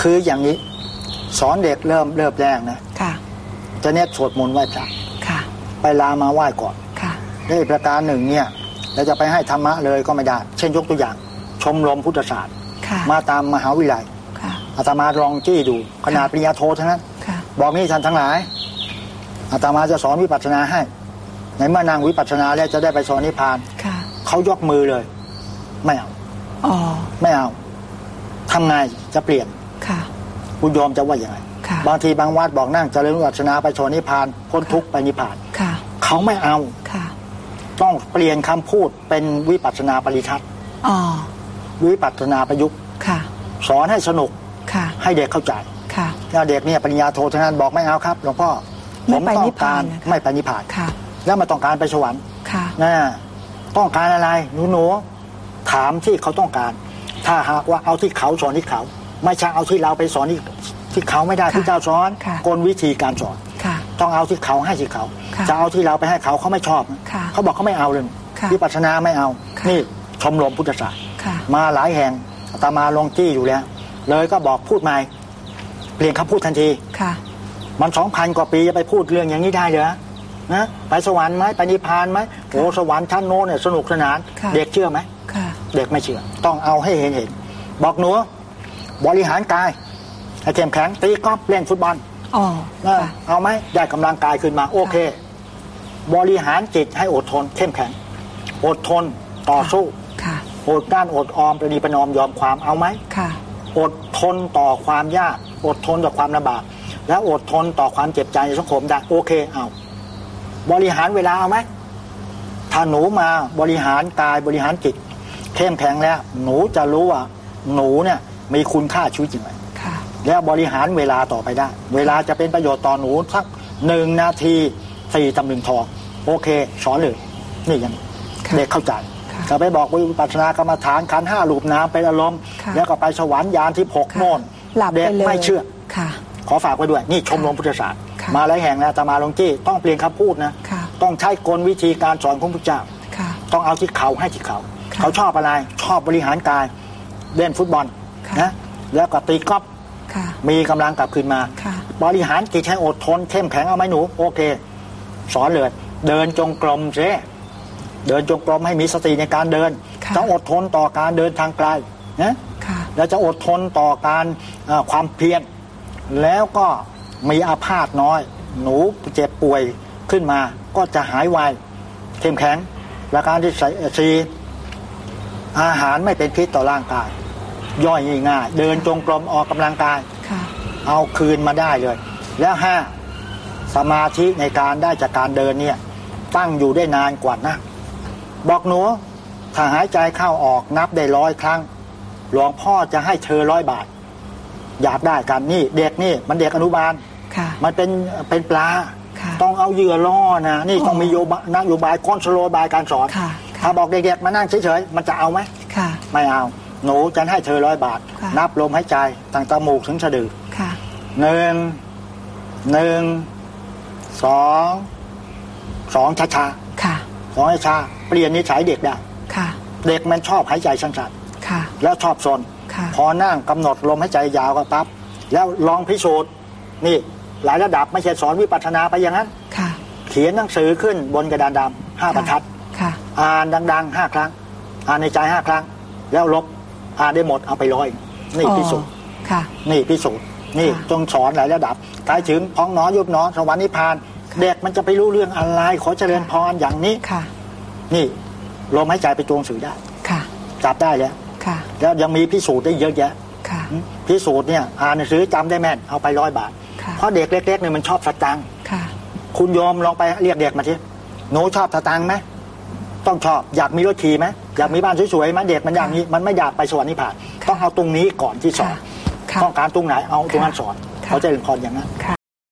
คืออย่างนี้ สอนเด็กเริ่มเริ่มแรกนะค่ะ จะเน้นสวดมนต์ไหว้พระค่ะ ไปลามาไหว้ก่อนค่ะและอีกประการหนึ่งเนี่ยเราจะไปให้ธรรมะเลยก็ไม่ได้ เช่นยกตัวอย่าง ชมรมพุทธศาสตร์ค่ะมาตามมหาวิทยาลัยค่ะอาตมาลองจี้ดูขนาดปริญญาโทเท่านั้นค่ะบอกนี่ท่านทั้งหลายอาตมาจะสอนวิปัสสนาให้ ในเมื่อนางวิปัสสนาแล้วจะได้ไปสอนนิพพานค่ะเขายกมือเลย ไม่เอาอ๋อไม่เอาทำไงจะเปลี่ยน ค่ะคุณโยมจะว่าอย่างไรค่ะบางทีบางวัดบอกนั่งเจริญวิปัสสนาไปสอนนิพพานพ้นทุกข์ไปนิพพานค่ะเขาไม่เอาค่ะต้องเปลี่ยนคำพูดเป็นวิปัสสนาปริทัศน์อ๋อวิปัสสนาประยุกต์ค่ะสอนให้สนุกค่ะให้เด็กเข้าใจค่ะแล้วเด็กเนี่ยปริญญาโททั้งนั้นบอกไม่เอาครับหลวงพ่อผไม่มไปต้อนิงพพากานรนะคะไม่ไปนิพพานค่ะแล้วมาต้องการไปสวรรค์ค่ะนะต้องการอะไรหนูหนูๆถามที่เขาต้องการ ถ้าหากว่าเอาที่เขาสอนที่เขา ไม่ใช่เอาที่เราไปสอนที่ที่เขาไม่ได้ค่ะที่เจ้าสอนค่ะกลวิธีการสอนค่ะต้องเอาที่เขาให้ที่เขาค่ะจะเอาที่เราไปให้เขาเขาไม่ชอบค่ะเขาบอกเขาไม่เอาเลยค่ะวิปัสสนาไม่เอาค่ะนี่ชมรมพุทธศาสตร์ค่ะมาหลายแห่งอาตมาลงจี้อยู่แล้ว เลยก็บอกพูดใหม่เปลี่ยนคำพูดทันทีค่ะมันสองพันกว่าปีจะไปพูดเรื่องอย่างนี้ได้เหรอนะไปสวรรค์ไหมไปนิพพานไหมโอ้สวรรค์ชั้นโน้นเนี่ยสนุกสนานค่ะเด็กเชื่อไหมค่ะเด็กไม่เชื่อ ต้องเอาให้เห็นเห็น บอกหนู บริหารกายให้เข้มแข็งตีกอล์ฟเล่นฟุตบอลอ๋อนะค่ะเอาไหมได้กำลังกายขึ้นมาโอเค บริหารจิตให้อดทน เข้มแข็ง อดทนต่อสู้ค่ะอดกลั้นอดออมประนีประนอมยอมความเอาไหมค่ะอดทนต่อความยาก อดทนต่อความลำบาก และอดทนต่อความเจ็บใจในสังคมได้โอเคเอา บริหารเวลาเอาไหมถ้าหนูมาบริหารกายบริหารจิต เข้มแข็งแล้ว หนูจะรู้ว่า หนูเนี่ย มีคุณค่าชีวิตจริงไหมค่ะแล้วบริหารเวลาต่อไปได้ เวลาจะเป็นประโยชน์ต่อหนูสักหนึ่งนาทีสี่ตำลึงทอง โอเคสอนเลยนี่ยังค่ะเด็กเข้าใจค่ะจะไปบอกวิปัสสนากรรมฐานขันธ์ห้ารูปน้ำเป็นอารมณ์ค่ะแล้วก็ไปสวรรค์ยานที่หกค่ะโน่นหลับเด็ไปกเลยไม่เชื่อค่ะขอฝากไว้ด้วยนี่ชมรมพุทธศาสตร์ค่ะมาหลายแห่งนะแต่มาลงจี้ต้องเปลี่ยนคำพูดนะค่ะต้องใช้กลวิธีการสอนของพระเจ้าค่ะต้องเอาที่เขาให้ที่เขาค่ะเขาชอบอะไรชอบบริหารกายเล่นฟุตบอลค่ะ นะแล้วก็ตีกอล์ฟค่ะมีกำลังกลับคืนมาค่ะบริหารจิตให้อดทนเข้มแข็งเอาไหมหนู โอเค สอนเลย เดินจงกรมเสเดินจงกรมให้มีสติในการเดินค่ะต้องอดทนต่อการเดินทางไกลนะค่ะแล้วจะอดทนต่อการเอ่อความเพียรแล้วก็มีอาพาธน้อย หนูเจ็บป่วยขึ้นมา ก็จะหายไวเข้มแข็งประการที่สี่อาหารไม่เป็นพิษต่อร่างกาย ย่อยง่ายๆเดินจงกรมออกกำลังกาย ค่ะเอาคืนมาได้เลย แล้วห้าสมาธิในการได้จากการเดินเนี่ย ตั้งอยู่ได้นานกว่านะ บอกหนูถ้าหายใจเข้าออกนับได้ร้อยครั้ง หลวงพ่อจะให้เธอร้อยบาท อยากได้กันนี่ เด็กนี่มันเด็กอนุบาล ค่ะ มันเป็นเป็นปลา ค่ะต้องเอาเหยื่อล่อนะ นี่อ๋อต้องมีโยบายนโยบายก้อนสโลบายการสอนค่ะ ถ้าบอกเด็กๆมานั่งเฉยๆ มันจะเอาไหม ค่ะ ไม่เอา หนูจะให้เธอร้อยบาทค่ะนับลมหายใจตั้งจมูกถึงสะดือค่ะหนึ่งหนึ่งสองสองช้าช้าค่ะๆสองช้าๆเปลี่ยนนิสัยเด็กได้ค่ะเด็กมันชอบหายใจสั้นค่ะๆแล้วชอบซนค่ะพอนั่งกำหนดลมหายใจยาวก็ปั๊บแล้วลองพิสูจน์นี่หลายระดับไม่ใช่สอนวิปัสสนาไปอย่างนั้นค่ะเขียนหนังสือขึ้นบนกระดานดำห้าบรรทัดค่ะอ่านดังๆห้าครั้ง อ่านในใจห้าครั้ง แล้วลบ อ่านได้หมดเอาไปร้อย นี่อ๋อพิสูจน์ค่ะ นี่พิสูจน์นี่ค่ะจงสอนหลายระดับกายถึงพ้องน้อยยุบน้อสวรรค์นิพพาน เด็กมันจะไปรู้เรื่องอะไร ขอเจริญพรอย่างนี้ค่ะ นี่ลมหายใจไปจงสื่อได้ค่ะจับได้แล้วค่ะ แล้วยังมีพิสูจน์ได้เยอะแยะค่ะพิสูจน์เนี่ยอ่านหนังสือจำได้แม่นเอาไปร้อยบาทค่ะเพราะเด็กเล็กๆเนี่ยมันชอบสตังค์ค่ะคุณโยมลองไปเรียกเด็กมาทีหนูชอบสตังค์ไหม ต้องชอบอยากมีรถขี่ไหมอยากมีบ้านสวยๆไหมเด็กมันอย่างนี้มันไม่อยากไปสวรรค์นิพพานค่ะต้องเอาตรงนี้ก่อนที่สอนค่ะต้องการตรงไหนเอาตรงนั้นสอนค่ะเขาจะเรียนพรอย่างนั้นค่ะ